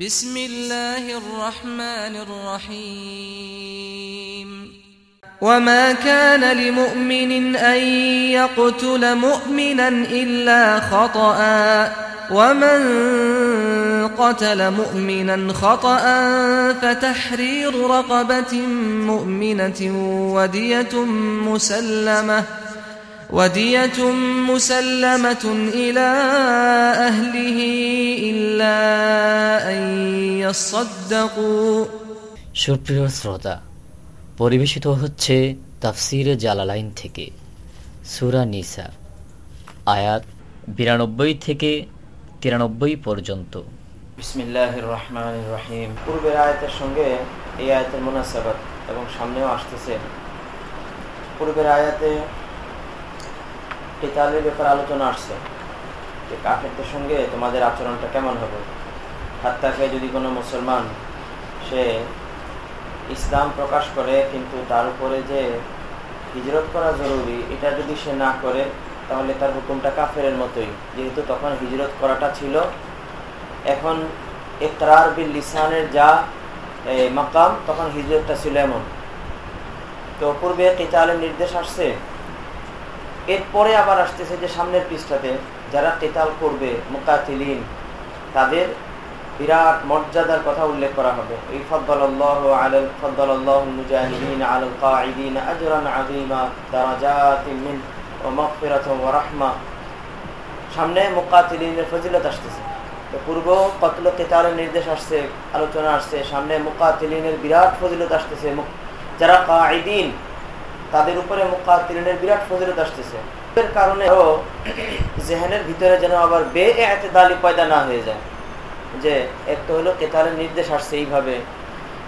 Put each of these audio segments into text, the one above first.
بسم الله الرحمن الرحيم. وما كان لمؤمن أن يقتل مؤمنا إلا خطأ ومن قتل مؤمنا خطأ فتحرير رقبة مؤمنة ودية مسلمة. ودية مسلمة إلى أهله إلا أن يصدقوا সুপ্রিয় শ্রোতা পরিবেশিত হচ্ছে তাফসিরে জালালাইন থেকে সুরা নিসা আয়াত বিরানব্বই থেকে তিরানব্বই পর্যন্ত বিসমিল্লাহ রহমান রহিম পূর্বের আয়াতের সঙ্গে এই আয়াতের মোনাসাবাত এবং সামনেও আসতেছে পূর্বের আয়াতে কেতালের ব্যাপারে আলোচনা আসছে যে কাফেরদের সঙ্গে তোমাদের আচরণটা কেমন হবে? হাত্তাকে যদি কোনো মুসলমান সে ইসলাম প্রকাশ করে, কিন্তু তার উপরে যে হিজরত করা জরুরি, এটা যদি সে না করে, তাহলে তার হুকুমটা কাফের মতোই। যেহেতু তখন হিজরত করাটা ছিল, এখন একরার বিল লিসানের যা মাকাম, তখন হিজরতটা ছিল এমন। তো পূর্বে কেতালের নির্দেশ আসছে এরপরে আবার আসতেছে যে সামনের পৃষ্ঠাতে যারা কেতাল করবে, মুকাতিলিন, তাদের বিরাট মর্যাদার কথা উল্লেখ করা হবে। এই ফদ্দাল্লাহ মিন সামনে মুকাতিলিনের ফজিলত আসতেছে। তো পূর্ব কতল কেতালের নির্দেশ আসছে, আলোচনা আসছে, সামনে মুকাতিলিনের বিরাট ফজিলত আসতেছে। যারা কাঈদিন তাদের উপরে মুকাতিলিনের বিরাট ফজিলত আসতেছে। এর কারণে জেহেনের ভিতরে যেন আবার বে এতেদালি পয়দা না হয়ে যায়। যে একটা হলো কেতালের নির্দেশ আসছে এইভাবে,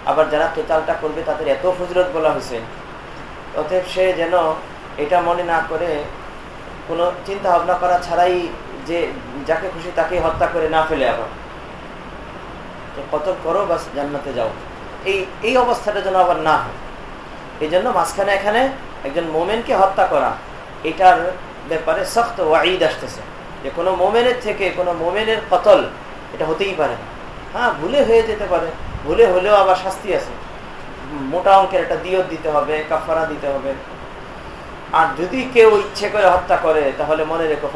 আবার যারা কেতালটা করবে তাদের এত ফজরত বলা হয়েছে। অতএব সে যেন এটা মনে না করে, কোনো চিন্তা ভাবনা করা ছাড়াই যে যাকে খুশি তাকে হত্যা করে না ফেলে আবার। কত করো বাস জান্নাতে যাও। এই এই অবস্থাটা যেন আবার না হয়। এই জন্য মাঝখানে এখানে একজন মোমেনকে হত্যা করা, এটার ব্যাপারে সখ্ত ওয়াঈদ আসতেছে। যে কোনো মোমেনের থেকে কোনো মোমেনের কতল, এটা হতেই পারে হ্যাঁ ভুলে হয়ে যেতে পারে। ভুলে হলেও আবার শাস্তি আছে। মোটা অঙ্কের একটা দিয়ত দিতে হবে কাফারা দিতে হবে। আর যদি কেউ ইচ্ছে করে হত্যা করে, তাহলে মনে রেখো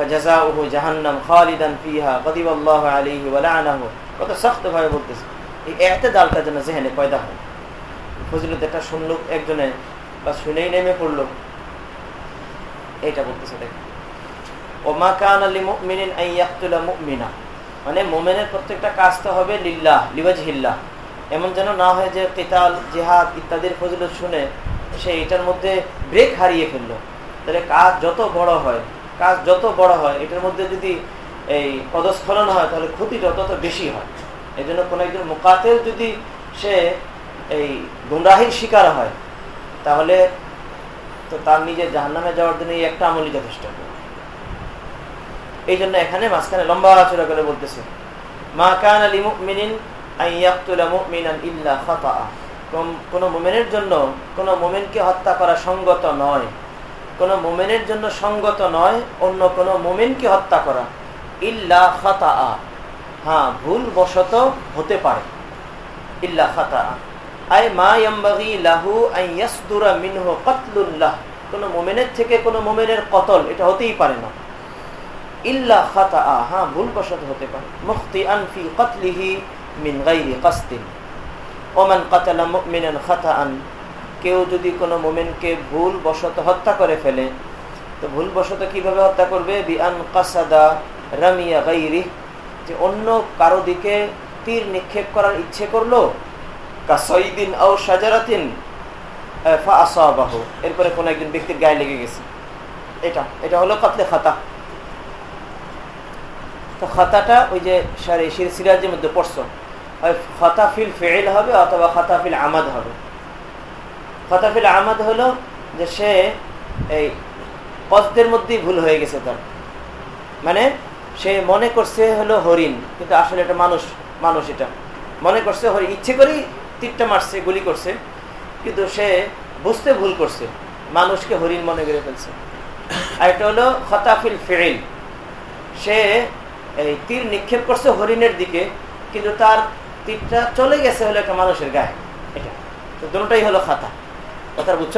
উহু জাহান্নাম কত শক্ত ভাবে বলতেছে। এই এতে দালটা যেন জেহেনে পয়দা হয়। ফজিলত এটা শুনলো, একজনে বা শুনেই নেমে পড়ল। এটা বলতেছে, দেখ। ও মা কান আলী মুমিনিন মুমিনা। মানে মোমেনের প্রত্যেকটা কাজ তো হবে লিল্লাহ লিবাজহিল্লাহ এমন যেন না হয় যে কেতাল, জেহাদ ইত্যাদির ফজিলত শুনে সে এটার মধ্যে ব্রেক হারিয়ে ফেলল। তাহলে কাজ যত বড় হয়, কাজ যত বড় হয়, এটার মধ্যে যদি এই পদস্খলন হয়, তাহলে ক্ষতিটা তত বেশি হয়। এই জন্য কোনো একজন মোকাতের যদি সে এই গুমরাহির শিকার হয়, তাহলে তো তার নিজের জাহান্নামে যাওয়ার জন্য এই একটা আমলই যথেষ্ট। এই জন্য এখানে মাঝখানে লম্বা আচরা করে বলতেছে, মা কান আলী মুমিনিন কোন মোমেনের জন্য, কোন মোমেনকে হত্যা করা সঙ্গত নয়। কোন মোমেনের জন্য সঙ্গত নয়, অন্য কোন মোমেনকে হত্যা করা। ইল্লা খাতা হ্যাঁ ভুল বশত হতে পারে। ইল্লা খাতা আই মা ইয়াম্বাগি লাহু আই ইয়াসদুরা মিনহু কতলুল্লাহ কোন মোমেনের থেকে কোন মোমেনের কতল, এটা হতেই পারে না। খাতা হ্যাঁ হতে পারে। আনফি মিন কাতালা মুমিনান খাতাআন, কেউ যদি কোনো মোমেনকে হত্যা করে ফেলে, তো ভুল বশত কীভাবে হত্যা করবে? কাসাদা রামিয়া যে অন্য কারও দিকে তীর নিক্ষেপ করার ইচ্ছে করল কাসইদিন আও সাজারাতিন ফাসাবাহু এরপরে কোন একজন ব্যক্তির গায়ে লেগে গেছে। এটা এটা হলো কাতলে খাতা। তো খাতাটা ওই যে সিরাজের মধ্যে পড়ছো হয় খতাফিল ফেল হবে অথবা খতাফিল আমাদ হবে। খতাফিল আমাদ হলো যে সে এই পদ্মের মধ্যেই ভুল হয়ে গেছে তার। মানে সে মনে করছে হলো হরিণ, কিন্তু আসলে এটা মানুষ মানুষ এটা। মনে করছে হরিণ ইচ্ছে করেই তীরটা মারছে, গুলি করছে, কিন্তু সে বুঝতে ভুল করছে। মানুষকে হরিণ মনে করে ফেলছে। আর এটা হলো খতাফিল ফেল সে এই তীর নিক্ষেপ করছে হরিণের দিকে, কিন্তু তার তীরটা চলে গেছে হলো একটা মানুষের গায়ে। এটা। তো দুটাই হলো খাতা। কথা বুঝছ?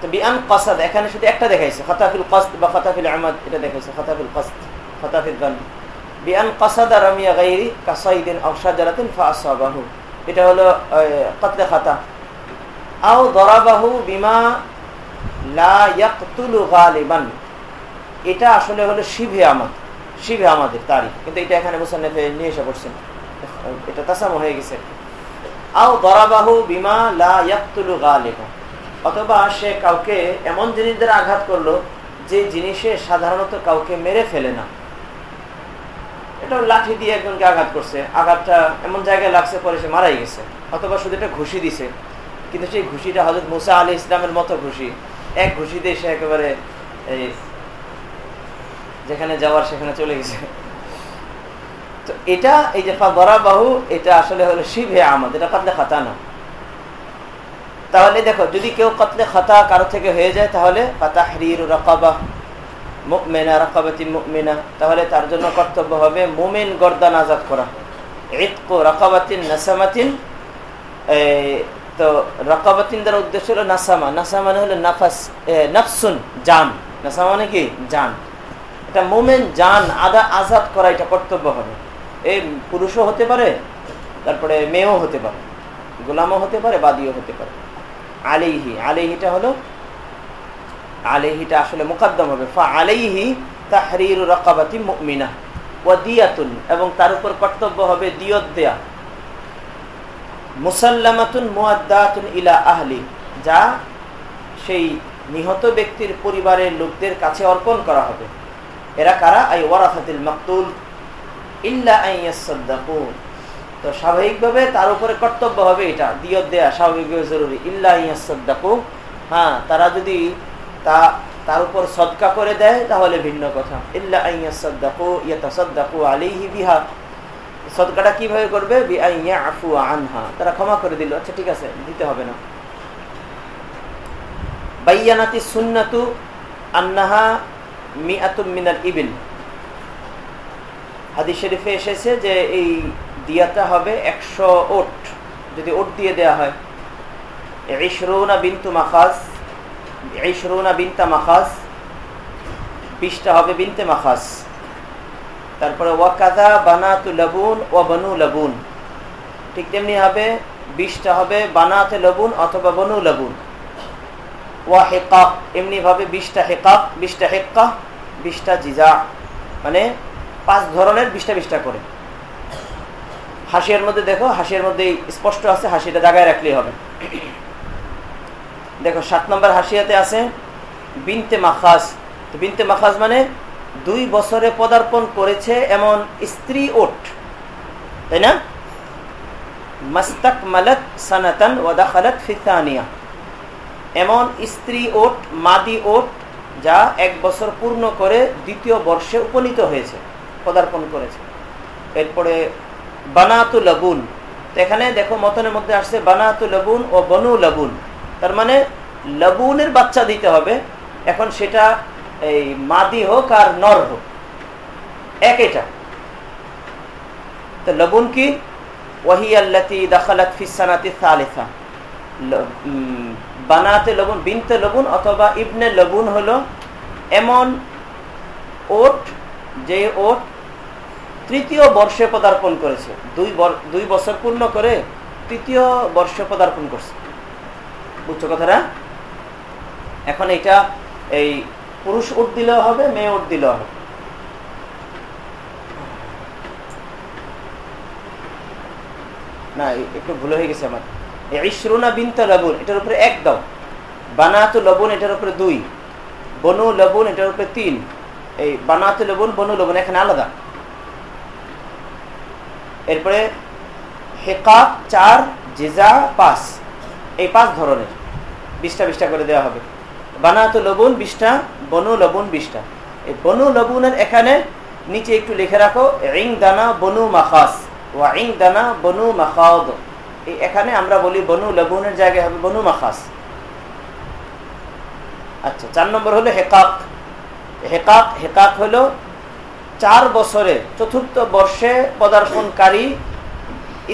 তো বিআন কসাদ, এখানে শুধু একটা দেখাইছে, খতাফিল কস্ত বা খতাফিল আহমদ এটা দেখাইছে, খতাফিল কস্ত খতাফিল গান। বিআন কসাদা রামিয়া গাইরি কাসাইদিন অসাজারাতিন ফাসাবাহু এটা হলো কতলে খাতা? আও দরাবাহু বিমা লা ইয়াকতুলু গালিবান। এটা আসলে হলো শিভে আমাদ শিভে আমাদের তারিখ। কিন্তু এটা এখানে মুসান্নেফে নিয়ে এসে পড়ছেন। এটা তাসাম হয়ে গেছে। আও দরাবাহু বিমা লা ইয়াকতুলু গালিবান। অথবা সে কাউকে এমন জিনিস দ্বারা আঘাত করল যে জিনিসে সাধারণত কাউকে মেরে ফেলে না। এটা লাঠি দিয়ে একজনকে আঘাত করছে। আঘাতটা এমন জায়গায় লাগছে পরে সে মারাই গেছে। অথবা শুধু একটা ঘুষি দিছে। কিন্তু সেই ঘুষিটা হজরত মুসা আলী ইসলামের মতো ঘুষি। এক ঘুষি দিয়ে সে একেবারে এই যেখানে যাওয়ার সেখানে চলে গেছে। তো এটা এই যে বরা বাহু এটা আসলে হলো শিবে আমাদের এটা কাতলে খাতা না। তাহলে দেখো, যদি কেউ কতলে খাতা কারও থেকে হয়ে যায়, তাহলে ফাতাহরির রকাবা মুকমেনা রকাবাতিন মুকমেনা তাহলে তার জন্য কর্তব্য হবে মুমিন গর্দান আজাদ করা। ইতকো রকাবাতিন নাসামাতিন তো রকাবাতিন দ্বারা উদ্দেশ্য হলো নাসামা। নাসামা মানে হলো নাফাস নফসুন, জান। নাসামা মানে কি? জান। এটা মোমেন, জান, আদা, আজাদ করা এটা কর্তব্য হবে। এই পুরুষও হতে পারে, তারপরে মেয়েও হতে পারে, গোলামও হতে পারে, বাদিও হতে পারে। আলিহি আলিহিটা হলো আলিহিটা আসলে মোকাদ্দম হবে। ফা আলিহি তাহরির রকাবাতি মুমিনা ও দিয়াতুন, এবং তার উপর কর্তব্য হবে দিয়ত দেয়া। মুসাল্লামাতুন মুআদ্দাতুন ইলা আহলি, যা সেই নিহত ব্যক্তির পরিবারের লোকদের কাছে অর্পণ করা হবে। এরা কারা? আই ওয়ারাফাতিল মাকতুল, ইল্লা আইয়াসাদ্দাকু তো স্বাভাবিকভাবে তার উপরে কর্তব্য হবে এটা, দিয়ত দেয়া স্বাভাবিকভাবে জরুরি। ইল্লা ইয়াসাদ্দাকু। হ্যাঁ তারা যদি তা, তার উপর সদকা করে দেয়, তাহলে ভিন্ন কথা। ইল্লা সদকাটা কীভাবে করবে? আনহা। তারা ক্ষমা করে দিল আচ্ছা ঠিক আছে, দিতে হবে না। বাইয়ানাতি সুন্নাতু আন্নাহা মিআতুম মিনাল ইবিল। হাদিস শরীফে এসেছে যে এই দিয়াটা হবে একশো ওট, যদি ওট দিয়ে দেয়া হয়। ইশরুনা বিন্তু মাখাজ। ইশরুনা বিনতা মাখাজ বিশটা হবে বিনতে মাখাজ তারপরে ওয়াকাদা বানাতু লবুন ও বনু লবুন। ঠিক তেমনি হবে বিশটা হবে বানাতে লবুন অথবা বনু লবুন। ওয়া হেকাক, এমনি ভাবে বিশটা হেকাক বিশটা হেক্কা বিশটা জিজা। মানে পাঁচ ধরনের বিশটা বিশটা করে। হাসিয়ার মধ্যে দেখো, হাসিয়ার মধ্যে স্পষ্ট আছে, হাসিটা জায়গায় রাখলেই হবে। দেখো, সাত নম্বর হাসিয়াতে আছে বিনতে মাখাস। তো বিনতে মাখাস মানে দুই বছরে পদার্পণ করেছে এমন স্ত্রী ওট। তাই না? মাস্তাক মালাত সানাতান ওয়াদাখালাত ফিতানিয়া এমন স্ত্রী ওট, মাদি ওট, যা এক বছর পূর্ণ করে দ্বিতীয় বর্ষে উপনীত হয়েছে, পদার্পণ করেছে। এরপরে বানাতু লবুন। এখানে দেখো, মতনের মধ্যে আসছে বানাতু লবুন ও বনু লবুন। তার মানে লবুনের বাচ্চা দিতে হবে। এখন সেটা এই মাদি হোক আর নর হোক, এক এটা। তো লবুন কি? ওয়াহি আল্লাতি দাখালাত ফিসানাতি সালিসা। বানাতে লবুন বিনতে লবুন অথবা ইবনে লবুন হলো এমন ওট, যে ওট তৃতীয় বর্ষে পদার্পণ করেছে। দুই দুই বছর পূর্ণ করে তৃতীয় বর্ষে পদার্পণ করছে। বুঝছ কথাটা? এখন এটা এই পুরুষ উঠ দিলেও হবে, মেয়ে উঠ দিলেও হবে। না একটু ভুল হয়ে গেছে আমার। লবণ এটার উপরে এক দাও। লবণ এটার উপরে দুই। বনু লবণ এটার উপরে তিন। এই বানাতু লবণ বনু লবণ এখানে আলাদা। এরপরে হেকাপ চার, জেজা, পাঁচ। এই পাঁচ ধরনের। বিশটা বিশটা করে দেওয়া হবে। বানাতো লবণ বিশটা, বনু লবণ বিশটা। এই বনু লবণের এখানে নিচে একটু লিখে রাখো রিং দানা বনু মাখাস ওয়া রিং দানা বনু মাখাদ এই এখানে আমরা বলি বনু লবণের জায়গায় হবে বনু মাখাস। আচ্ছা চার নম্বর হলো হেকাক। হেকাক হেকাক হলো চার বছরে চতুর্থ বর্ষে পদার্পণকারী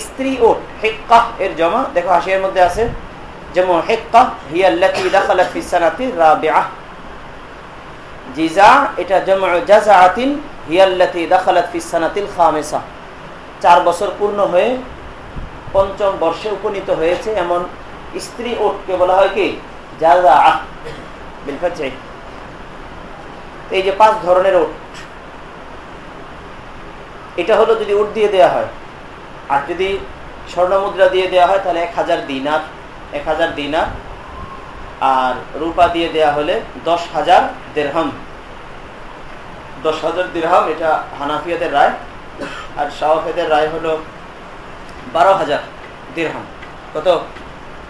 স্ত্রী ওট হেক্কাহ এর জমা। দেখো হাসিয়ার মধ্যে আছে। যেমন চার বছর পূর্ণ হয়ে পঞ্চম বর্ষে উপনীত হয়েছে এমন স্ত্রী ওটকে বলা হয় কি এই যে পাঁচ ধরনের ওট, এটা হলো যদি উট দিয়ে দেয়া হয়, আর যদি স্বর্ণ মুদ্রা দিয়ে দেওয়া হয়, তাহলে এক হাজার দিনার এক হাজার দিনার, আর রূপা দিয়ে দেয়া হলে দশ হাজার দেড়হাম। দশ হাজার দিরহাম এটা হানাফিয়াদের রায়। আর শাহফেদের রায় হলো বারো হাজার দিরহাম কত?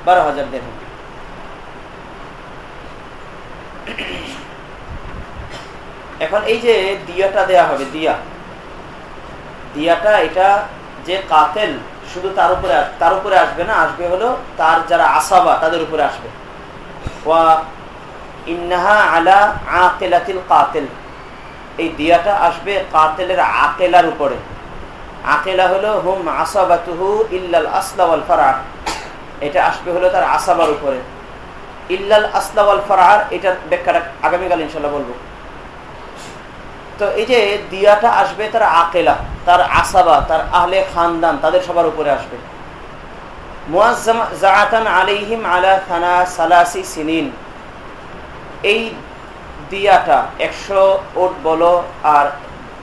বারো হাজার দেড়হাম। এখন এই যে দিয়াটা দেয়া হবে, দিয়া। দিয়াটা এটা যে কাতেল শুধু তার উপরে তার উপরে আসবে না, আসবে হলো তার যারা আসাবা, তাদের উপরে আসবে। ওয়া ইন্নাহা আলা আকেলাতিল কাতেল। এই দিয়াটা আসবে কাতেলের আকেলার উপরে। আকেলা হলো হুম আসাবাতুহু ইল্লাল আসলাওয়াল ফারার এটা আসবে হলো তার আসাবার উপরে। ইল্লাল আসলাওয়াল ফারার এটার ব্যাখ্যাটা আগামীকাল ইনশাল্লাহ বলব। তো এই যে দিয়াটা আসবে তার আকেলা, তার আসাবা, তার আহলে খানদান, তাদের সবার উপরে আসবে। আলা থানা সালাসি সিনিন। এই দিয়াটা একশো ওট বলো আর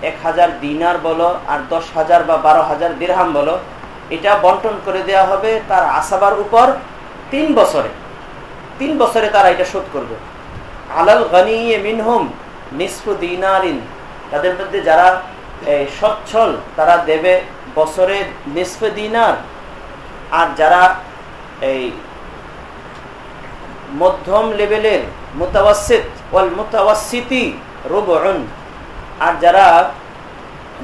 এক হাজার দিনার বলো আর দশ হাজার বা বারো হাজার দিরহাম বলো, এটা বন্টন করে দেয়া হবে তার আসাবার উপর তিন বছরে। তিন বছরে তারা এটা শোধ করবে। আলাল গানি মিনহুম নিসফু দিনারিন। তাদের মধ্যে যারা সচ্ছল, তারা দেবে বছরে নিসফে দিনার। আর যারা, এই, মধ্যম লেভেলের মোতাবাসিত ওয়াল মোতাবাসিতি রুবন আর যারা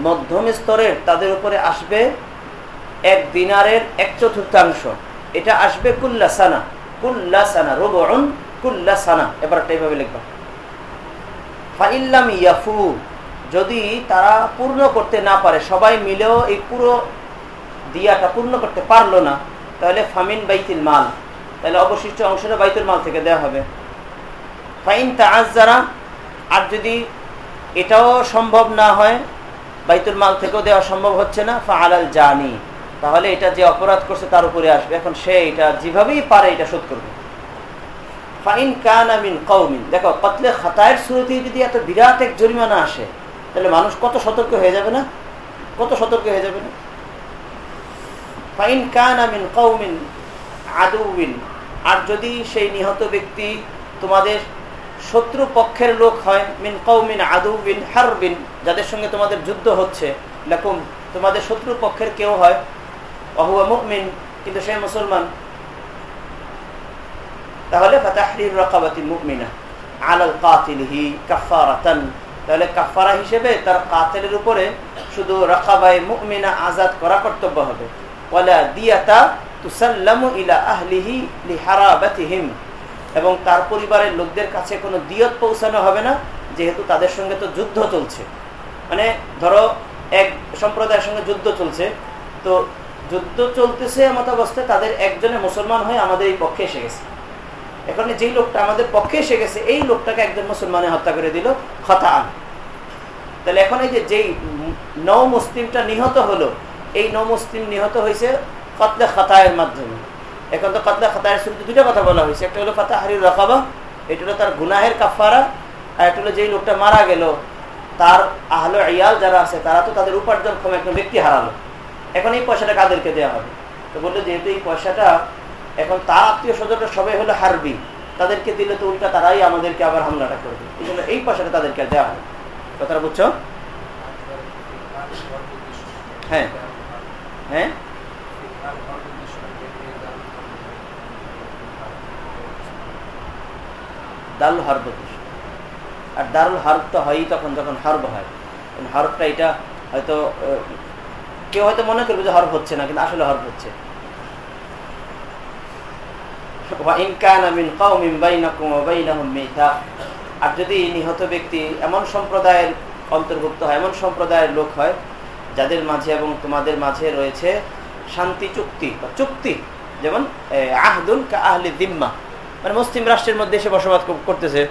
মধ্যম স্তরের, তাদের উপরে আসবে এক দিনারের এক চতুর্থাংশ। এটা আসবে কুল্লা সানা কুল্লা সানা রুবন কুল্লা সানা। এবার এইভাবে লিখবা। ফাইল্লাম ইয়াফু যদি তারা পূর্ণ করতে না পারে, সবাই মিলেও এই পুরো দিয়াটা পূর্ণ করতে পারল না, তাহলে ফামিন বাইতুল মাল, তাহলে অবশিষ্ট অংশটা বাইতুল মাল থেকে দেওয়া হবে। ফাইন তাজ যারা আর যদি এটাও সম্ভব না হয়, বাইতুল মাল থেকেও দেওয়া সম্ভব হচ্ছে না ফা আলাল জানি, তাহলে এটা যে অপরাধ করছে তার উপরে আসবে। এখন সে এটা যেভাবেই পারে, এটা শোধ করবে। ফাইন কান আমিন কৌমিন দেখো, কতলে খাতায়ের শুরুতে যদি এত বিরাট এক জরিমানা আসে তাহলে মানুষ কত সতর্ক হয়ে যাবে না? কত সতর্ক হয়ে যাবে না? ফাইন কান আমিন কৌমিন আর যদি সেই নিহত ব্যক্তি তোমাদের শত্রু পক্ষের লোক হয়, মিন কৌমিন আদুবিন হারবিন, যাদের সঙ্গে তোমাদের যুদ্ধ হচ্ছে তোমাদের শত্রু পক্ষের কেউ হয় অহুয়া কিন্তু সে মুসলমান, তাহলে ফাতাহরির রকাবাতি আলাল কাতিলহি কাফারাতান তাহলে কাফারা হিসেবে তার কাতেলের উপরে শুধু রকাবাই মুকমিনা আজাদ করা কর্তব্য হবে। ওয়ালা দিয়াতা তুসাল্লামু ইলা আহলিহি লিহারাবাতিহিম। এবং তার পরিবারের লোকদের কাছে কোনো দিয়ত পৌঁছানো হবে না, যেহেতু তাদের সঙ্গে তো যুদ্ধ চলছে। মানে ধরো, এক সম্প্রদায়ের সঙ্গে যুদ্ধ চলছে। তো যুদ্ধ চলতেছে এমত অবস্থায় তাদের একজনে মুসলমান হয়ে আমাদের এই পক্ষে এসে গেছে। এখন যেই লোকটা আমাদের পক্ষে এসে গেছে, এই লোকটাকে একজন মুসলমানে হত্যা করে দিল খতা আন তাহলে এখন এই যেই নৌ মুসলিমটা নিহত হলো, এই নৌ মুসলিম নিহত হয়েছে কতলে খাতায়ের মাধ্যমে। এখন তো কতলে খাতায়ের শুনতে দুটো কথা বলা হয়েছে, একটা হলো ফাতা হারির রকাবা, এটা হলো তার গুনাহের কাফারা আর একটা হলো যেই লোকটা মারা গেল, তার আহলো ইয়াল যারা আছে, তারা তো তাদের উপার্জন ক্ষম একজন ব্যক্তি হারালো। এখন এই পয়সাটা কাদেরকে দেওয়া হবে? তো বলল যেহেতু এই পয়সাটা এখন তার আত্মীয় স্বজনরা সবাই হলো হারবি। তাদেরকে দিলে তো উল্টা তারাই আমাদেরকে আবার হামলাটা করবে এই জন্য এই পয়সাটা তাদেরকে দেওয়া হবে কথাটা বুঝছ? হ্যাঁ। হ্যাঁ? দারুল হার্ব আর দারুল হার্ব তো হয়ই তখন যখন হার্ব হয়। হার্বটা এটা হয়তো কেউ হয়তো মনে করবে যে হর্ব হচ্ছে না, কিন্তু আসলে হর্ব হচ্ছে। আর যদি নিহত ব্যক্তি এমন সম্প্রদায়ের অন্তর্ভুক্ত হয়, এমন সম্প্রদায়ের লোক হয়, যাদের মাঝে এবং তোমাদের মাঝে রয়েছে শান্তি চুক্তি, বা চুক্তি, যেমন আহদুল কা আহলি দিম্মা মানে মুসলিম রাষ্ট্রের মধ্যে এসে বসবাস করতেছে।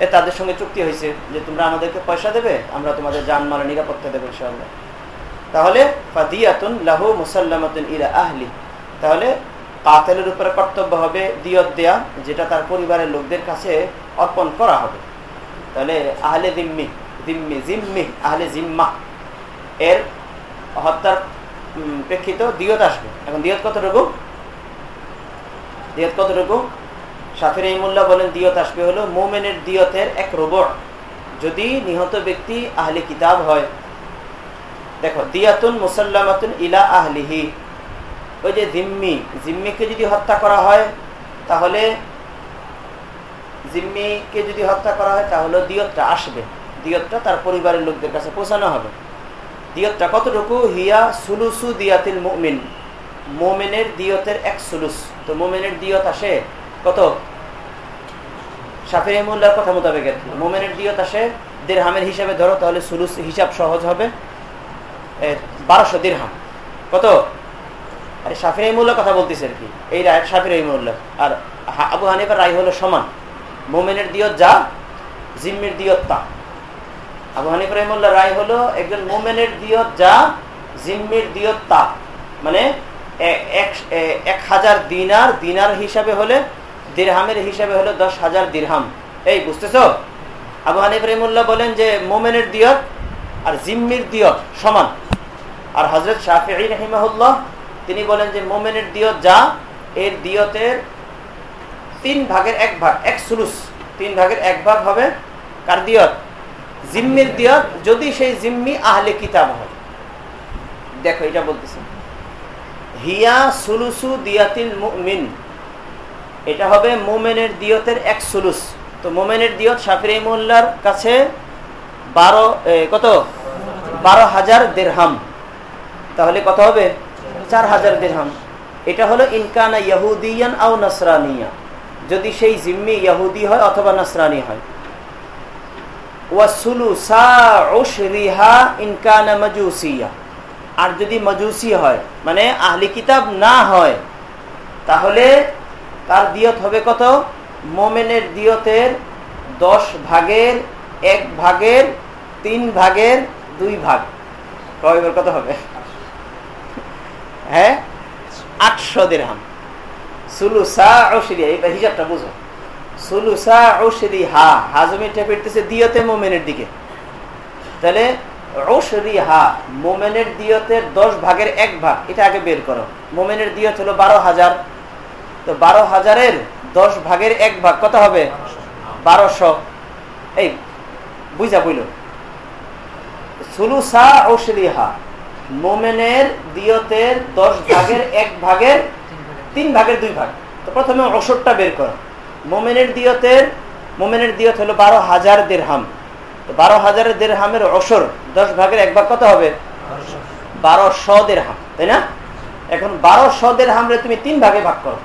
এ, তাদের সঙ্গে চুক্তি হয়েছে যে তোমরা আমাদেরকে পয়সা দেবে, আমরা তোমাদের জানমালের নিরাপত্তা দেবো, ইনশাআল্লাহ। তাহলে ফাদিয়াতুন লাহু মুসাল্লামাতুন ইলা আহলি। তাহলে কাতেলের উপরে কর্তব্য হবে দিয়ত দেয়া, যেটা তার পরিবারের লোকদের কাছে অর্পণ করা হবে। তাহলে আহলে দিম্মি দিম্মি জিম্মি, আহলে জিম্মা। এর হত্যার প্রেক্ষিত দিয়ত আসবে। এখন দিয়ত কতটুকু? দিয়ত কতটুকু? সাফির ইমুল্লাহ বলেন, দিয়ত আসবে হলো মোমেনের দিয়তের এক রোবট যদি নিহত ব্যক্তি আহলি কিতাব হয়, দেখো, দিয়াতুন মুসাল্লামাতুন ইলা আহলিহি। ওই যে জিম্মি, জিম্মিকে যদি হত্যা করা হয়, তাহলে জিম্মিকে যদি হত্যা করা হয়, তাহলে দিয়তটা আসবে। দিয়তটা তার পরিবারের লোকদের কাছে পৌঁছানো হবে। দিয়তটা কতটুকু? হিয়া সুলুসু দিয়াতিল মুমিন। মোমেনের দিয়তের এক সুলুস। তো মোমেনের দিয়ত আসে কত? সাফির মোল্লার কথা মোতাবেক মোমেনের দিয়ত আসে দেড়হামের হিসাবে ধরো, তাহলে সুলুস হিসাব সহজ হবে। বারোশো দিরহাম। কত? আরে সাফির মোল্লার কথা বলতেছে আর কি। এই রায় সাফির মোল্লা আর আবু হানিফার রায় হলো সমান। মোমেনের দিয়ত যা, জিম্মির দিয়ত তা। আবু হানিফ রহমুল্লাহ রায় হলো একজন মোমেনের দিয়ত যা, জিম্মির দিয়ত তা। মানে এক হাজার দিনার দিনার হিসাবে হলে, দিরহামের হিসাবে হলো দশ হাজার দিরহাম। এই, বুঝতেছ? আবু হানিফ রহমুল্লাহ বলেন যে মোমেনের দিয়ত আর জিম্মির দিয়ত সমান। আর হজরত শাহি রহিমাহুল্লাহ তিনি বলেন যে মোমেনের দিয়ত যা, এর দিয়তের তিন ভাগের এক ভাগ, এক সুলুস। তিন ভাগের এক ভাগ হবে কার দিয়ত? জিম্মির দিয়ত, যদি সেই জিম্মি আহলে কিতাব হয়। দেখো, এটা বলতেছে। হিয়া সুলুসু দিয়াতিল মুমিন। এটা হবে মোমেনের দিয়তের এক সুলুস। তো মোমেনের দিয়ত সাফির মোল্লার কাছে বারো কত? বারো হাজার দেড়হাম। তাহলে কত হবে? চার হাজার দেড়হাম এটা হলো ইনকানা ইয়াহুদিয়ান আও নাসরানিয়া। যদি সেই জিম্মি ইয়াহুদি হয় অথবা নাসরানি হয়। আর যদি মজুসি হয় মানে আহলি কিতাব না হয়, তাহলে তার দিয়ত হবে কত? মোমেনের দিয়তের দশ ভাগের এক ভাগের তিন ভাগের দুই ভাগ কত হবে? হ্যাঁ? আটশো দেড়হাম সুলুসা অশিরিয়া এটা হিসাবটা বুঝো। সুলুসা অশরি হা হাজমিটা ফিরতেছে দিয়তে মোমেনের দিকে। তাহলে অশরি হা, মোমেনের দিয়তের দশ ভাগের এক ভাগ, এটা আগে বের করো। মোমেনের দিয়ত হলো বারো হাজার। তো বারো হাজারের দশ ভাগের এক ভাগ কত হবে? বারোশো। এই, বুঝা বুঝল সুলুসা অশরি হা মোমেনের দিয়তের দশ ভাগের এক ভাগের তিন ভাগের দুই ভাগ। তো প্রথমে অসরটা বের করো। মোমেনের দিয়তের, মোমেনের দিয়ত হলো বারো হাজার দেড়হাম। তো বারো হাজারের দেড়হামের অসর দশ ভাগের এক ভাগ কত হবে? বারো শ দেড়হাম, তাই না? এখন বারো শ দেড়হামরে তুমি তিন ভাগে ভাগ করো।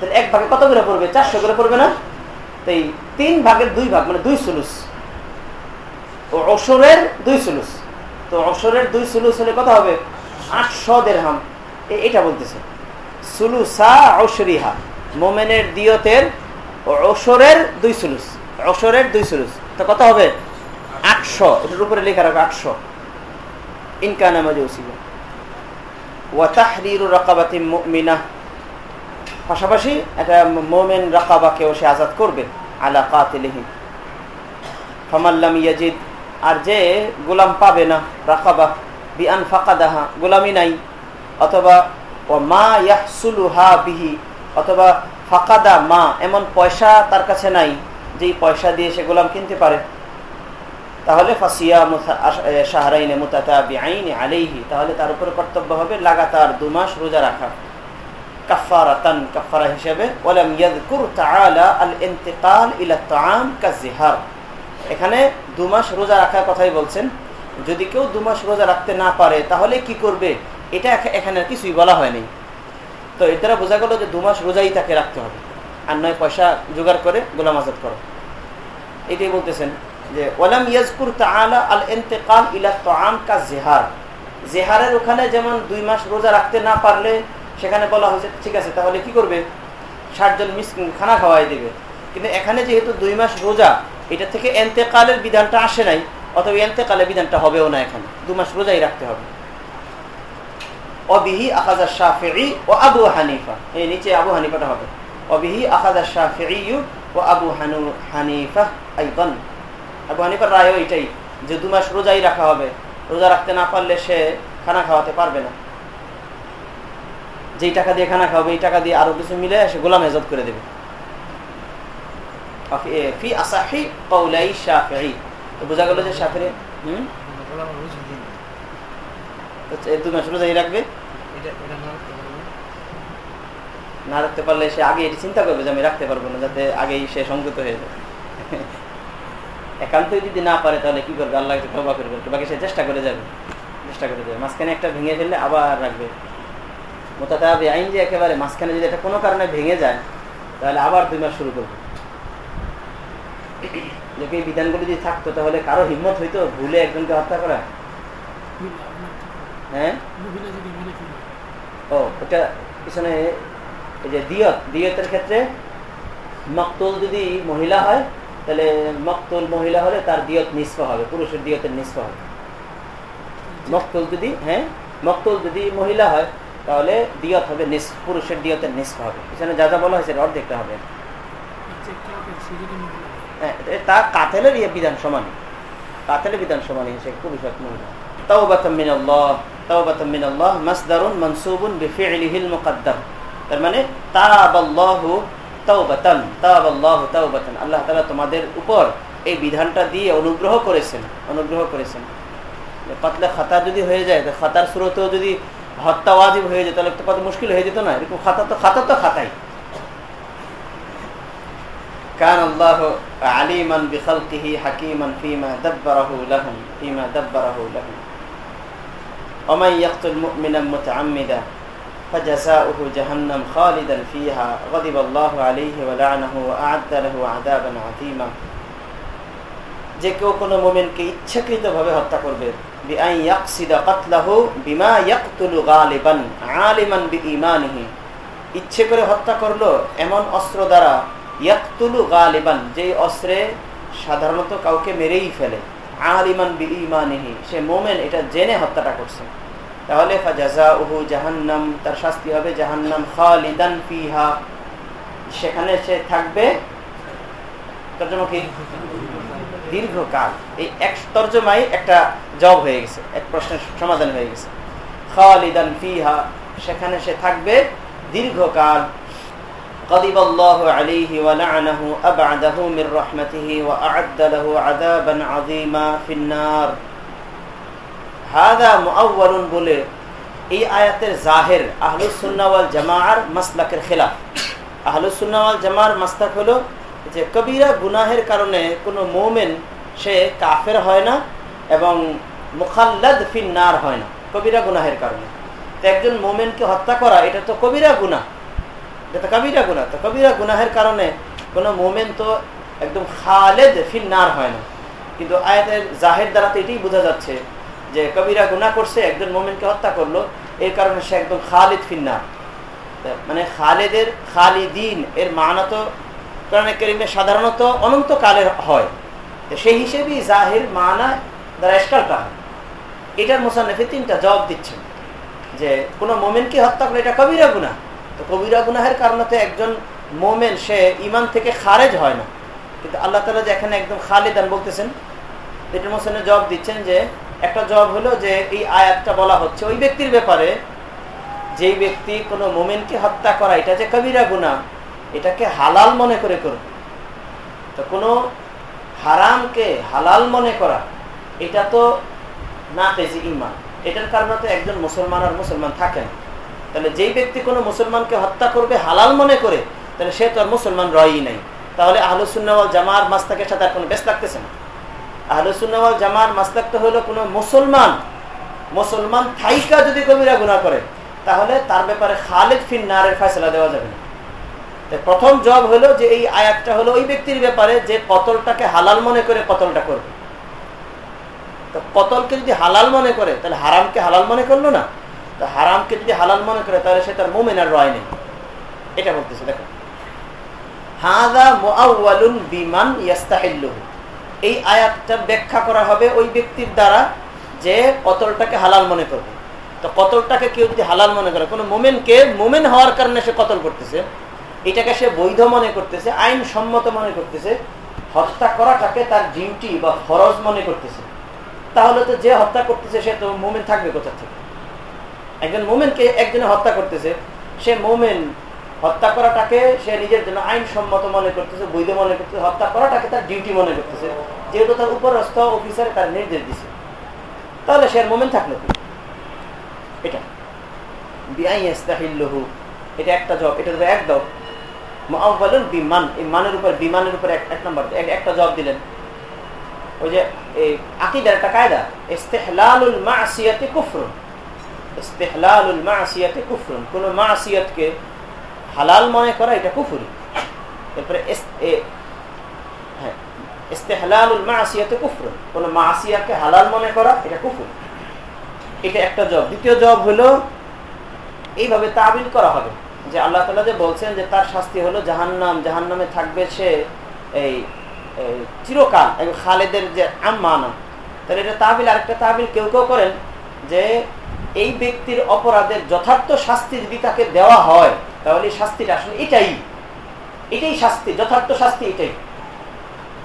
তাহলে এক ভাগে কত করে পড়বে? চারশো করে পড়বে না? তো এই তিন ভাগের দুই ভাগ মানে দুই সুলুস। ও অসরের দুই সুলুস। তো অসরের দুই সুলুস হলে কত হবে? আটশো দেড়হাম এটা বলতেছে। সুলুসা অসরিহা মোমেনের দিয়তের অসরের দুই সুলুস। অসরের দুই সুলুস। তো কত হবে? আটশো। এটার উপরে লেখা রাখো, আটশো। ইনকানা মাজুসিবা ওয়াতাহরিরু রাকাবাতি মুমিনা। পাশাপাশি একটা মোমেন রাকাবাকেও সে আজাদ করবে। আলা কাতিলিহি। ফামাল্লাম ইয়াজিদ আর যে গোলাম পাবে না, রাকাবা, বিআন ফাকাদাহা গোলামি নাই। অথবা ও মা ইয়াহসুলুহা বিহি, অথবা, ফাকাদা মা, এমন পয়সা তার কাছে নাই, যেই পয়সা দিয়ে সে গোলাম কিনতে পারে। তাহলে ফাসিয়া শাহরাইনে মুতাতাবিআইনি আলাইহি, তাহলে তার উপরে কর্তব্য হবে লাগাতার দু মাস রোজা রাখা। কাফারাতান কাফারা হিসেবে এখানে দু মাস রোজা রাখার কথাই বলছেন। যদি কেউ দু মাস রোজা রাখতে না পারে, তাহলে কি করবে? এটা এখানে কিছুই বলা হয়নি। তো এর বোঝা গেল যে দু মাস রোজাই তাকে রাখতে হবে। আর নয়, পয়সা জোগাড় করে গোলাম আজাদ করো। এটাই বলতেছেন যে ওলাম ইয়াজকুর তাআলা আল ইন্তেকাল ইলা তাআম কা জেহার। জেহারের ওখানে যেমন দুই মাস রোজা রাখতে না পারলে, সেখানে বলা হয়েছে, ঠিক আছে, তাহলে কি করবে? ষাটজন মিস খানা খাওয়াই দেবে। কিন্তু এখানে যেহেতু দুই মাস রোজা এটা থেকে এন্তেকালের বিধানটা আসে নাই, অথবা এন্তেকালের বিধানটা হবেও না এখানে। দু মাস রোজাই রাখতে হবে। অবিহি আকাজা শাহি ও আবু হানিফা। এই নিচে আবু হানিফাটা হবে। অবিহি আকাজা শাহি ও আবু হানু হানিফা আইবান আবু হানিফার রায়ও এটাই, যে দু মাস রোজাই রাখা হবে। রোজা রাখতে না পারলে সে খানা খাওয়াতে পারবে না। যেই টাকা দিয়ে খানা খাওয়াবে, এই টাকা দিয়ে আরও কিছু মিলে সে গোলাম হেজত করে দেবে। শাফি তো বোঝা গেল যে শাফিরে রাখবে? না রাখতে পারলে সে আগে এটি চিন্তা করবে যে আমি রাখতে পারব না, যাতে আগেই সে সংযত হয়ে যায়। একান্তই যদি না পারে তাহলে কি করবে? আল্লাহ তবা করবে। বাকি সে চেষ্টা করে যাবে, চেষ্টা করে যাবে। মাঝখানে একটা ভেঙে ফেললে আবার রাখবে। মোতাতাবি আইন যে একেবারে মাঝখানে যদি এটা কোনো কারণে ভেঙে যায়, তাহলে আবার দুই মাস শুরু করবে। লোকে এই বিধানগুলো যদি থাকতো, তাহলে কারও হিম্মত হইতো ভুলে একজনকে হত্যা করা? হ্যাঁ? ওটা পিছনে দিয়ত, দিয়তের ক্ষেত্রে মকতুল যদি মহিলা হয়, তাহলে মকতুল মহিলা হলে তার দিয়ত নিষ্প হবে, পুরুষের দিয়তের নিষ্প হবে। মকতুল যদি হ্যাঁ? মকতুল যদি মহিলা হয়, তাহলে দিয়ত হবে পুরুষের দিয়তের নিষ্প হবে। এখানে যা যা বলা হয়েছে অর্ধেকটা হবে। তা কাতেলের ইয়ে বিধান সমানই কাতেলের বিধান সমানই সে পুরুষ এক মহিলা। তার মানে আল্লাহ তাআলা তোমাদের উপর এই বিধানটা দিয়ে অনুগ্রহ করেছেন অনুগ্রহ করেছেন। পাতলা খাতা যদি হয়ে যায় খাতার স্রোতেও যদি হত্যা ওয়াজিব হয়ে যেত তাহলে তো কত মুশকিল হয়ে যেত না? এরকম খাতা তো খাতা তো খাতাই। كان الله عليما بخلقه حكيما فيما دبره لهم فيما دبره لهم ومن يقتل مؤمنا متعمدا فجزاؤه جهنم خالدا فيها غضب الله عليه ولعنه وأعد له عذابا عظيما যে কেউ কোনো মোমেনকে ইচ্ছাকৃত ভাবে হত্যা করবে ইচ্ছে করে হত্যা করলো এমন অস্ত্র দ্বারা ইয়াকতুলু গালিবান অস্ত্রে সাধারণত কাউকে মেরেই ফেলে। বি সে মোমেন, এটা জেনে হত্যাটা করছে। তাহলে জাহান্নাম, তার শাস্তি হবে জাহান্নাম খালিদান ফিহা। সেখানে সে থাকবে দীর্ঘকাল। এই এক তর্জমাই একটা জব হয়ে গেছে, এক প্রশ্নের সমাধান হয়ে গেছে। খালিদান ফিহা, সেখানে সে থাকবে দীর্ঘকাল। غضب الله عليه ولعنه أبعده من رحمته وأعد له عذابا عظيما في النار هذا مؤول বলে এই আয়াতের জাহের আহলুসুন্নাওয়াল জামাআর মাসলাকের খেলাফ আহলুসুন্নাওয়াল জামার মাসলাক হলো যে কবিরা গুনাহের কারণে কোনো মোমেন সে কাফের হয় না এবং মুখাল্লাদ ফিন্নার হয় না কবিরা গুনাহের কারণে তো একজন মোমেনকে হত্যা করা এটা তো কবিরা গুনাহ তো কবিরা গুণা তো কবিরা গুনাহের কারণে কোনো মোমেন তো একদম খালেদ ফিন্নার হয় না। কিন্তু আয়াতের জাহের দ্বারা তো এটাই বোঝা যাচ্ছে যে কবিরা গুণা করছে, একজন মোমেনকে হত্যা করল, এর কারণে সে একদম খালিদ ফিন্নার। মানে খালেদের, খালিদিন, এর মানা তো কোরআন করিমে সাধারণত অনন্তকালের হয়। সেই হিসেবেই জাহের মানা দ্বারা এসকালটা হয়। এটার মোসান্নফে তিনটা জবাব দিচ্ছেন যে কোনো মোমেনকে হত্যা করে এটা কবিরা গুণা তো কবিরা গুনাহের কারণে তো একজন মোমেন, সে ইমান থেকে খারেজ হয় না। কিন্তু আল্লাহ তালা যে এখানে একদম খালিদান বলতেছেন, এটার মোসানে জবাব দিচ্ছেন যে, একটা জবাব হলো যে, এই আয়াতটা বলা হচ্ছে ওই ব্যক্তির ব্যাপারে, যেই ব্যক্তি কোনো মোমেনকে হত্যা করা, এটা যে কবিরা গুনা এটাকে হালাল মনে করে করবে তো কোনো হারামকে হালাল মনে করা, এটা তো না পেয়েছে ইমান এটার কারণে তো একজন মুসলমান আর মুসলমান থাকে না। তাহলে যেই ব্যক্তি কোনো মুসলমানকে হত্যা করবে হালাল মনে করে, তাহলে সে তো আর মুসলমান রয়ই নাই। তাহলে আহলুসুন্নাওয়াল জামার মাস্তাকের সাথে আর কোনো বেশ লাগতেছে না। আহলুসুন্নাওয়াল জামার মাস্তাক তো হলো কোনো মুসলমান মুসলমান থাইকা যদি কবিরা গুণা করে, তাহলে তার ব্যাপারে খালেদ ফিন নারের ফয়সলা দেওয়া যাবে না। প্রথম জব হলো যে এই আয়াতটা হলো ওই ব্যক্তির ব্যাপারে যে কতলটাকে হালাল মনে করে কতলটা করবে। তো কতলকে যদি হালাল মনে করে, তাহলে হারামকে হালাল মনে করল না? হারামকে যদি হালাল মনে করে, তাহলে সে তার মোমেনার রয় নেই। এটা বলতেছে, দেখো। হাদা বিমান ইয়াস্তাহিল্লুহু। এই আয়াতটা ব্যাখ্যা করা হবে ওই ব্যক্তির দ্বারা যে কতলটাকে হালাল মনে করবে। তো কতলটাকে কেউ যদি হালাল মনে করে, কোনো মোমেনকে মোমেন হওয়ার কারণে সে কতল করতেছে, এটাকে সে বৈধ মনে করতেছে আইন সম্মত মনে করতেছে, হত্যা করাটাকে তার ডিউটি বা ফরজ মনে করতেছে। তাহলে তো যে হত্যা করতেছে, সে তো মোমেন থাকবে কোথা থেকে? একজন মোমেনকে একজনে হত্যা করতেছে, সে মোমেন হত্যা করাটাকে সে নিজের জন্য আইন সম্মত মনে করতেছে, বৈধ মনে করতেছে, হত্যা করাটাকে তার ডিউটি মনে করতেছে, যেহেতু তার উপরস্থ অফিসার তার নির্দেশ দিছে। তাহলে সে মোমেন থাকল কি? এটা। বিআইস্তাহিল্লহু এটা একটা জব এটা এক দাও বলুন বিমান, এই মানের উপর, বিমানের উপর এক নম্বর একটা জব দিলেন। ওই যে, এই আকিদার একটা কায়দা, ইস্তেহলালুল মাসিয়াতে কুফরুন। ইস্তেহলালুল কুফরুন। কোন মাসিয়াতকে হালাল মনে করা এটা কুফুরি। এরপরে হ্যাঁ কুফরুন। কোন হালাল মনে করা এটা এটা একটা জব। দ্বিতীয় জব হলো এইভাবে তাবিল করা হবে। যে যে বলছেন যে তার শাস্তি হলো জাহান্নাম। জাহান্নামে থাকবে সে এই চিরকাল। খালেদের যে আম্মানা তাহলে এটা তাবিল। আরেকটা তাবিল কেউ কেউ করেন যে এই ব্যক্তির অপরাধের যথার্থ শাস্তি যদি তাকে দেওয়া হয়, তাহলে শাস্তিটা আসলে এটাই। এটাই শাস্তি, যথার্থ শাস্তি এটাই।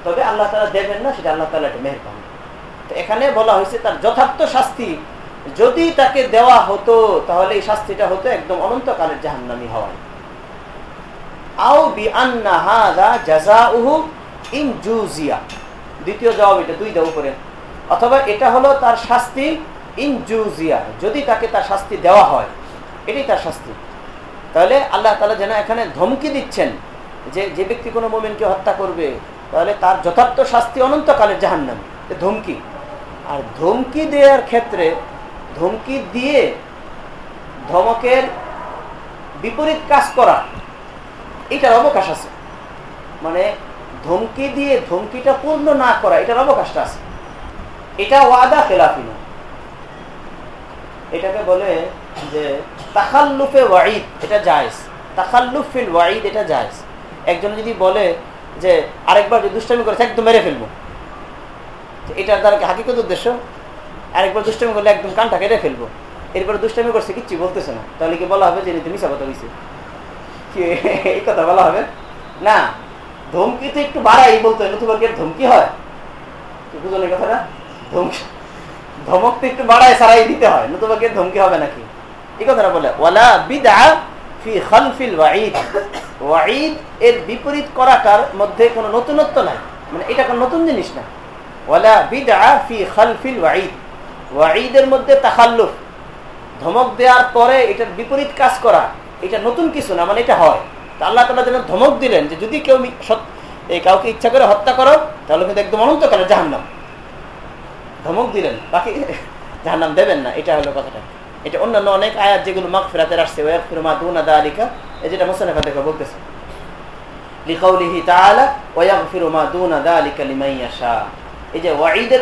তবে আল্লাহ তালা দেবেন না, সেটা আল্লাহ তালা এটা মেহরবান। তো এখানে বলা হয়েছে তার যথার্থ শাস্তি, যদি তাকে দেওয়া হতো, তাহলে এই শাস্তিটা হতো একদম অনন্তকালের জাহান্নামি হওয়ায়। দ্বিতীয় জবাব এটা, দুই দাও উপরে। অথবা এটা হলো তার শাস্তি ইন জুজিয়া যদি তাকে তার শাস্তি দেওয়া হয়, এটাই তার শাস্তি। তাহলে আল্লাহ তালা যেন এখানে ধমকি দিচ্ছেন যে যে ব্যক্তি কোনো মোমেনকে হত্যা করবে, তাহলে তার যথার্থ শাস্তি অনন্তকালের জাহান্নাম ধমকি। আর ধমকি দেওয়ার ক্ষেত্রে, ধমকি দিয়ে ধমকের বিপরীত কাজ করা, এটার অবকাশ আছে। মানে ধমকি দিয়ে ধমকিটা পূর্ণ না করা, এটার অবকাশটা আছে। এটা ওয়াদা খেলাফি না। এটাকে বলে যে তাকাল্লুফে ওয়াইদ এটা জায়জ। তাকাল্লুফিল ওয়াইদ এটা জায়জ। একজন যদি বলে যে আরেকবার যদি দুষ্টামি করেছে, একদম মেরে ফেলব। দ্বারা কি হাকিকত উদ্দেশ্য? আরেকবার দুষ্টামি করলে একদম কানটা কেটে ফেলব। এরপরে দুষ্টামি করছে, কিচ্ছু বলতেছে না। তাহলে কি বলা হবে যে তুমি কথা হয়েছে কি এই কথা বলা হবে? না, ধমকি তো একটু বাড়াই বলতো নতুবা কি ধমকি হয়? বুঝলেন কথাটা? ধমকি ধমক তো একটু বাড়ায়, সারাই দিতে হয়, নতুবা কে ধমকি হবে নাকি? এই কথাটা বলে, ওয়ালা বিদা ফি খালফিল ওয়াঈদ। ওয়াঈদ এর বিপরীত করাটার মধ্যে কোনো নতুনত্ব নাই। মানে এটা কোনো নতুন জিনিস না। ওয়ালা বিদা ফি খালফিল ওয়াঈদ। ওয়াঈদের মধ্যে তাখাল্লুফ। ধমক দেওয়ার পরে এটার বিপরীত কাজ করা, এটা নতুন কিছু না মানে এটা হয়। তা আল্লাহ তালা যেন ধমক দিলেন যে, যদি কেউ কাউকে ইচ্ছা করে হত্যা করো, তাহলে কিন্তু একদম অনন্তকালে জাহান্নাম। ধমক দিলেন। বাকি যার নাম দেবেন না, এটা হলো কথাটা। এটা অন্যান্য অনেক আয়াত যেগুলো মাখ ফেরাতে আসছে ওয়াকফির মা দুনা দা আলিকা এই যেটা মোসানেফা দেখে, বলতেছে।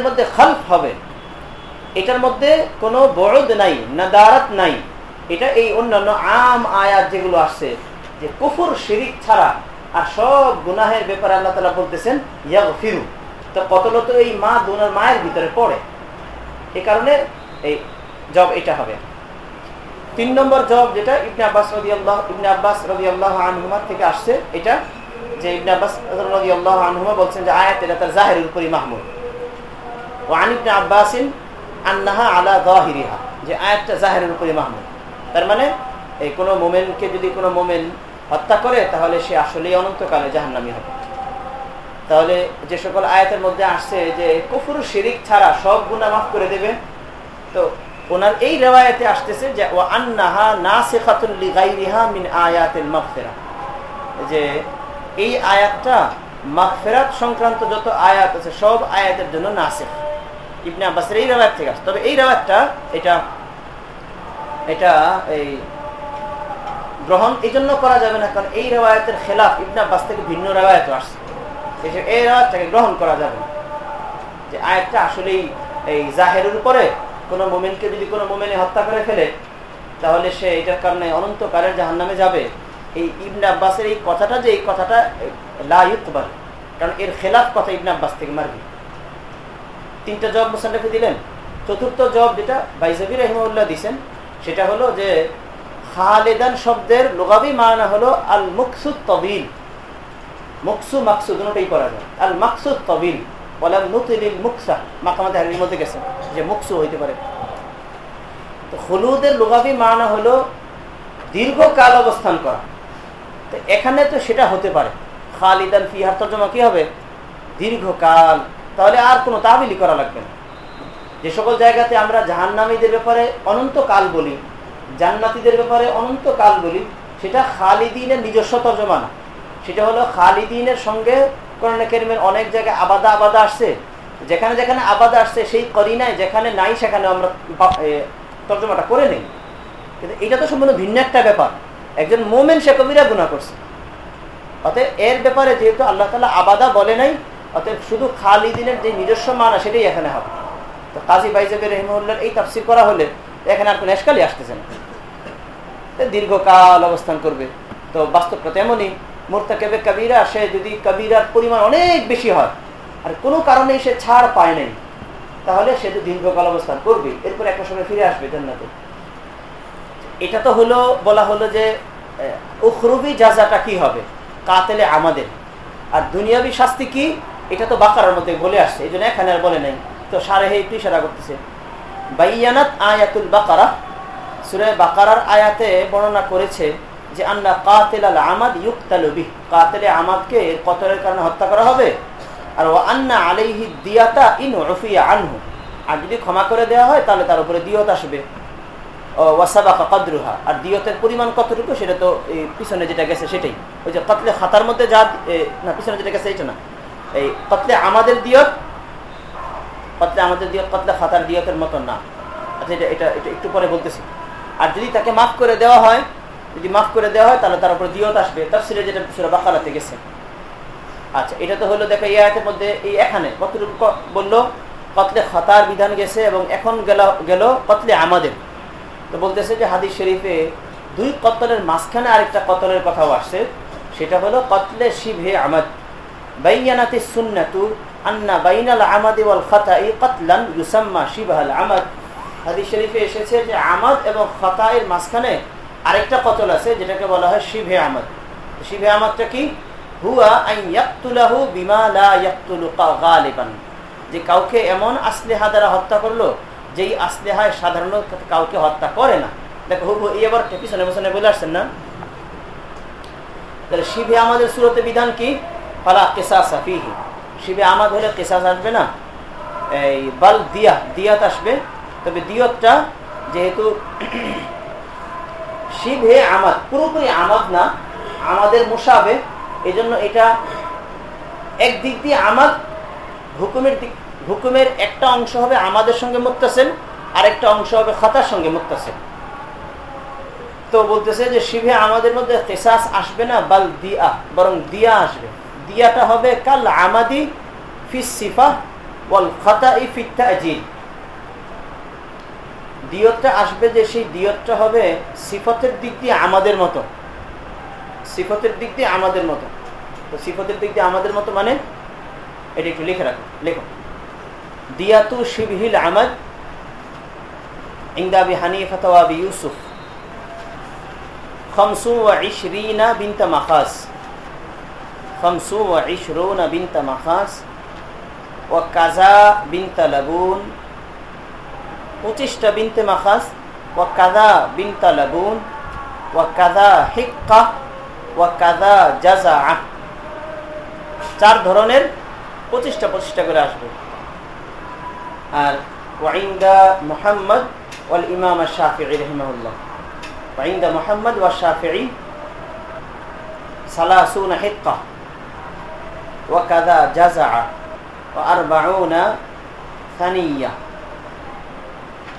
মধ্যে খালফ হবে, এটার মধ্যে কোনো বড়দ নাই নাই। এটা এই অন্যান্য আম যেগুলো আসছে, যে কুফুর ছাড়া আর সব গুনাহের ব্যাপারে আল্লাহ তালা বলতেছেন ইয়াগ ফিরু তো কতলত এই মা দুনার মায়ের ভিতরে পড়ে। এ কারণে এই জব এটা হবে। তিন নম্বর জব যেটা ইবনে আব্বাস রদি আল্লাহ ইবনে আব্বাস রদি আল্লাহ আনহুমা থেকে আসছে, এটা যে ইবনে আব্বাস রদি আল্লাহ আনহুমা বলছেন যে আয়াত এটা তার জাহের উপরই মাহমুদ। ও আন ইবনে আব্বাসিন আন্নাহা আলা দাহিরিহা যে আয়াতটা জাহেরের উপরে মাহমুদ। তার মানে এই কোনো মোমেনকে যদি কোনো মোমেন হত্যা করে, তাহলে সে আসলেই অনন্তকালে জাহান্নামি হবে। তাহলে যে সকল আয়াতের মধ্যে আসছে যে কুফুর শিরিক ছাড়া সব গুণা মাফ করে দেবে। তো ওনার এই রেওয়ায়তে আসতেছে যে ও আন্নাহা না শেখাতুল্লি গাইরিহা মিন আয়াতের মাফেরা যে এই আয়াতটা মাফেরাত সংক্রান্ত যত আয়াত আছে, সব আয়াতের জন্য নাসেখ। ইবনে আব্বাসের এই রেওয়ায়ত থেকে আসছে। তবে এই রেওয়ায়তটা, এটা এটা এই গ্রহণ এই জন্য করা যাবে না, কারণ এই রেওয়ায়তের খেলাফ ইবনে আব্বাস থেকে ভিন্ন রেওয়ায়ত আসছে। এই রেওয়ায়তটাকে গ্রহণ করা যাবে। যে আয়াতটা আসলেই এই জাহেরের উপরে কোনো মোমেনকে যদি কোনো মোমেনে হত্যা করে ফেলে, তাহলে সে এটার কারণে অনন্তকালের জাহান নামে যাবে। এই ইবনে আব্বাসের এই কথাটা যে এই কথাটা লাইকবার কারণ এর খেলাফ কথা ইবনে আব্বাস থেকে মারবি। তিনটা জব মোসান্নফে দিলেন? চতুর্থ জব যেটা বাইজাবি রহিমউল্লাহ দিছেন, সেটা হলো যে খালেদান শব্দের লোগাবি মানা হলো আল মুকসুদ তবিল মুকসু মাকসুদ দুটোই করা যায়। আল মাকসুদ তবিল বলাম নুতিল মুকসা, মাকামাতে হারির মধ্যে গেছে, যে মুকসু হইতে পারে। তো হলুদের লোগাবি মানা হলো দীর্ঘকাল অবস্থান করা। তো এখানে তো সেটা হতে পারে। খালিদান ফিহার তর্জমা কি হবে? দীর্ঘকাল। তাহলে আর কোনো তাবিলি করা লাগবে না। যে সকল জায়গাতে আমরা জাহান্নামীদের ব্যাপারে অনন্তকাল বলি, জান্নাতিদের ব্যাপারে অনন্তকাল বলি, সেটা খালিদিনের নিজস্ব তর্জমা না। সেটা হলো খালিদিনের সঙ্গে কোরআন কেরিমের অনেক জায়গায় আবাদা আবাদা আসছে। যেখানে যেখানে আবাদা আসছে সেই করি নাই যেখানে নাই সেখানে আমরা তর্জমাটা করে নেই। কিন্তু এটা তো সম্পূর্ণ ভিন্ন একটা ব্যাপার। একজন মোমেন, সে কবিরা গুণা করছে। অতএব এর ব্যাপারে যেহেতু আল্লাহ তালা আবাদা বলে নাই, অতএব শুধু খালিদিনের যে নিজস্ব মানা সেটাই এখানে হবে। তো কাজী বাইজাবের রহিমুল্লার এই তাফসির করা হলে এখানে আর কোনো এসকালই আসতেছে না। দীর্ঘকাল অবস্থান করবে। তো বাস্তবটা তেমনই মোর্তাকেবে কবিরা, সে যদি কবিরার পরিমাণ অনেক বেশি হয়, আর কোনো কারণেই সে ছাড় পায় নাই, তাহলে সে তো দীর্ঘকাল অবস্থান করবে। এরপর একটা সময় ফিরে আসবে জান্নাতে। এটা তো হলো, বলা হলো যে উখরুবি জাজাটা কি হবে? কাতেলে আমাদের। আর দুনিয়াবি শাস্তি কি? এটা তো বাকারার মধ্যে বলে আসছে এই জন্য এখানে আর বলে নাই। তো সারে হে একটু ইশারা করতেছে, বাইয়ানাত আয়াতুল বাকারা। সুরে বাকারার আয়াতে বর্ণনা করেছে যে আন্না কাতেল আল আমাদ ইউক্তালবি কাতেলে আমাদকে কতলের কারণে হত্যা করা হবে? আর ও আন্না আলাইহি দিয়াতা ইন রফিয়া আনহু। আর যদি ক্ষমা করে দেওয়া হয়, তাহলে তার উপরে দিয়ত আসবে। কদরুহা। আর দিয়তের পরিমাণ কতটুকু, সেটা তো পিছনে যেটা গেছে সেটাই। ওই যে কতলে খাতার মধ্যে যা না, পিছনে যেটা গেছে এইটা না। এই কতলে আমাদের দিয়ত, কতলে আমাদের দিয়ত, কতলে খাতার দিয়তের মতন না। আচ্ছা এটা এটা এটা একটু পরে বলতেছি। আর যদি তাকে মাফ করে দেওয়া হয় যদি মাফ করে দেওয়া হয়, তাহলে তার উপর দিয়ত আসবে। তাফসিরে যেটা সুরা বাকারাতে গেছে। আচ্ছা এটা তো হলো, দেখো, এই আয়াতের মধ্যে, এই এখানে কতটুকু বলল? কতলে খাতার বিধান গেছে এবং এখন গেল গেল কতলে আমাদের। তো বলতেছে যে হাদিস শরীফে দুই কতলের মাঝখানে আরেকটা কতলের কথাও আসছে। সেটা হলো, কতলে শিভে আমাদ। বাইয়ানাতে সুন্নাতু আন্না বাইনাল আমাদি ওয়াল খাতাই কতলান ইউসাম্মা শিবাহাল আমাদ। হাদিস শরীফে এসেছে যে আমাদ এবং খতায়ের মাঝখানে আরেকটা কতল আছে, যেটাকে বলা হয় শিভে আমাদ। শিভে আমাদটা কি? হুয়া লা যে কাউকে এমন আসলেহা দ্বারা হত্যা করল, যেই আসলেহায় সাধারণত কাউকে হত্যা করে না। দেখো হুবু পিছনে পিছনে বলে আসছেন না? তাহলে শিবে আমাদের সুরতে বিধান কি? ফালা কেসাস ফিহি। শিবে আমাদ হলে কেসাস আসবে না? এই বাল দিয়া, দিয়াত আসবে। তবে দিয়তটা যেহেতু শিবে আমাদ, পুরোপুরি আমাদ না, আমাদের মুসাবে এই জন্য এটা একদিক দিয়ে আমাদ, হুকুমের দিক, হুকুমের একটা অংশ হবে আমাদের সঙ্গে মুক্তাসেন আর একটা অংশ হবে খাতার সঙ্গে মুক্তাসেন তো বলতেছে যে শিবে আমাদের মধ্যে কেসাস আসবে না, বাল দিয়া, বরং দিয়া আসবে। দিয়াটা হবে কাল আমাদি ফিস সিফা ওয়াল খাতা ই ফিত্তা দিয়তটা আসবে যে সেই দিয়তটা হবে সিফতের দিক দিয়ে আমাদের মতো। সিফতের দিক দিয়ে আমাদের মতো। তো সিফতের দিক দিয়ে আমাদের মতো মানে এটা একটু লিখে রাখো, লেখো। দিয়াতু শিবহিল আহমদ ইংদাবি হানিফাত ওয়াবি ইউসুফ। খমসু ইশরিনা বিনতা মাখাস। খমসু ইশরুনা বিনতা মাখাস। ওয়া কাজা বিনতা লাবুন। পঁচিশটা বিনতে মাখাস, ওয়া কাদা বিনতা লাগুন ওয়া কাদা হিক্কা, ওয়া কাদা জাজা চার ধরনের পঁচিশটা পঁচিশটা করে আসবে। আর ওয়াইন্দা মোহাম্মদ ওয়াল ইমাম শাহি রহমাউল্লাহ ওয়াইন্দা মোহাম্মদ ওয়া শাহি সালাসুন হিক্কা, ওয়া কাদা জাজা ওয়া আরবাউনা সানিয়া।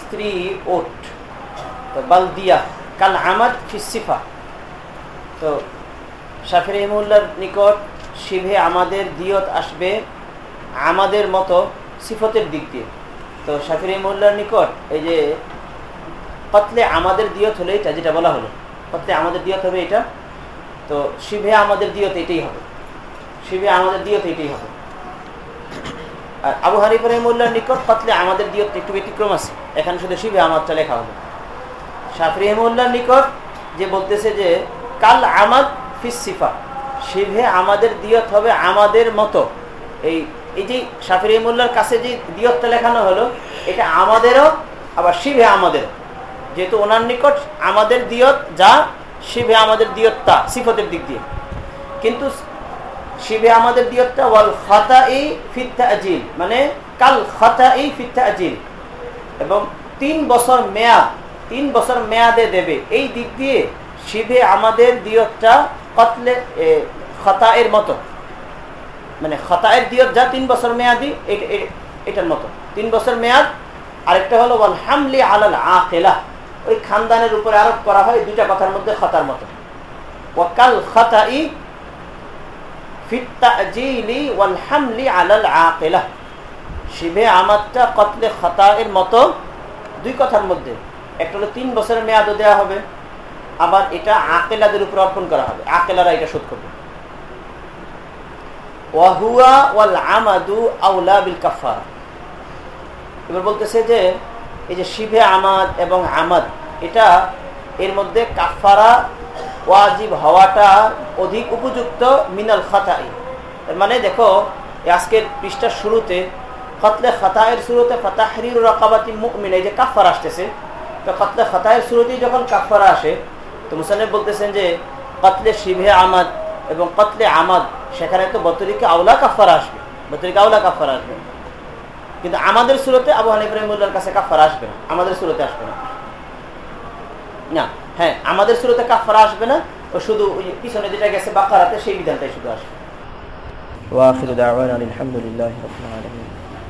স্ত্রী ওট, তো বালদিয়া কাল আমাদ ফিসিফা তো শাফির রহিমুল্লার নিকট শিভে আমাদের দিয়ত আসবে আমাদের মতো সিফতের দিক দিয়ে। তো শাফির রহিমুল্লার নিকট এই যে পাতলে আমাদের দিয়ত হলে এটা, যেটা বলা হলো, কতলে আমাদের দিয়ত হবে এটা? তো শিভে আমাদের দিয়ত এটাই হবে। শিবে আমাদের দিয়ত এটাই হবে। আর আবু হারিফ রহিমুল্লার নিকট কতলে আমাদের দিয়ত একটু ব্যতিক্রম আছে। এখানে শুধু শিবে আমাদটা লেখা হবে। শাফরি রহিমুল্লার নিকট যে বলতেছে যে, কাল আমাদ ফিসিফা শিভে আমাদের দিয়ত হবে আমাদের মতো। এই এই যে শাফি রহিমুল্লার কাছে যে দিয়তটা লেখানো হলো, এটা আমাদেরও, আবার শিভে আমাদের। যেহেতু ওনার নিকট আমাদের দিয়ত যা শিবে আমাদের দিয়তটা, সিফতের দিক দিয়ে। কিন্তু শিবে আমাদের খাতা এই মানে কাল খাতা এই ফিত্তা আজিল এবং তিন বছর মেয়াদ, তিন বছর মেয়াদে দেবে। এই দিক দিয়ে শিবে আমাদের দিয়তটা কতলে খতা এর মতো। মানে খতায়ের দিয়ত যা তিন বছর মেয়াদি এটার মতো। তিন বছর মেয়াদ, আরেকটা হলো ওয়াল হামলি আলাল আকেলা ওই খানদানের উপরে আরোপ করা হয় দুইটা কথার মধ্যে খতার মতো। ওয়াকাল খতাই দুই কথার মধ্যে। একটা হলো তিন বছরের মেয়াদও দেওয়া হবে, আবার এটা আকেলাদের উপর অর্পণ করা হবে, আকেলারা এটা শোধ করবে। ওয়াহুয়া ওয়াল আমাদু আউলা বিল কাফার। এবার বলতেছে যে, এই যে শিবে আমাদ এবং আমাদ, এটা এর মধ্যে কাফারা ওয়াজিব হওয়াটা অধিক উপযুক্ত মিনাল খাতাই। মানে দেখো আজকের পৃষ্ঠার শুরুতে, খতলে খাতায়ের শুরুতে ফাতাহরির রকাবাতি মুকমিন এই যে কাফার আসতেছে, তো খতলে খাতায়ের শুরুতেই যখন কাফারা আসে, তো মুসানিফ বলতেছেন যে, কতলে শিভে আমাদ এবং কতলে আমাদ, সেখানে তো বতরিকে আউলা কাফার আসবে, বতরিকে আউলা কাফার আসবে। কিন্তু আমাদের সুরতে আবু হানিফ রহমুল্লার কাছে কাফার আসবে না, আমাদের সুরতে আসবে না। না। হ্যাঁ আমাদের সুরতে কাফারা আসবে না, ও শুধু পিছনে যেটা গেছে বাকারাতে, সেই বিধানটাই শুধু আসবে।